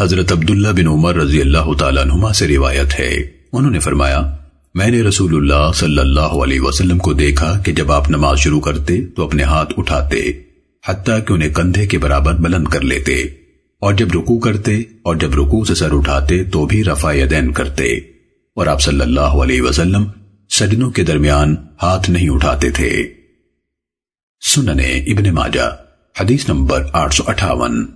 حضرت عبداللہ بن عمر رضی اللہ تعالیٰ عنہما سے روایت ہے۔ انہوں نے فرمایا، میں نے رسول اللہ صلی اللہ علیہ وسلم کو دیکھا کہ جب آپ نماز شروع کرتے تو اپنے ہاتھ اٹھاتے، حتیٰ کہ انہیں کندھے کے برابر بلند کر لیتے۔ اور جب رکو کرتے اور جب رکو سے سر اٹھاتے تو بھی رفع یدین کرتے۔ اور آپ صلی اللہ علیہ وسلم سجنوں کے درمیان ہاتھ نہیں اٹھاتے تھے۔ سننے ابن ماجہ، حدیث نمبر آٹھ سو اٹھاون۔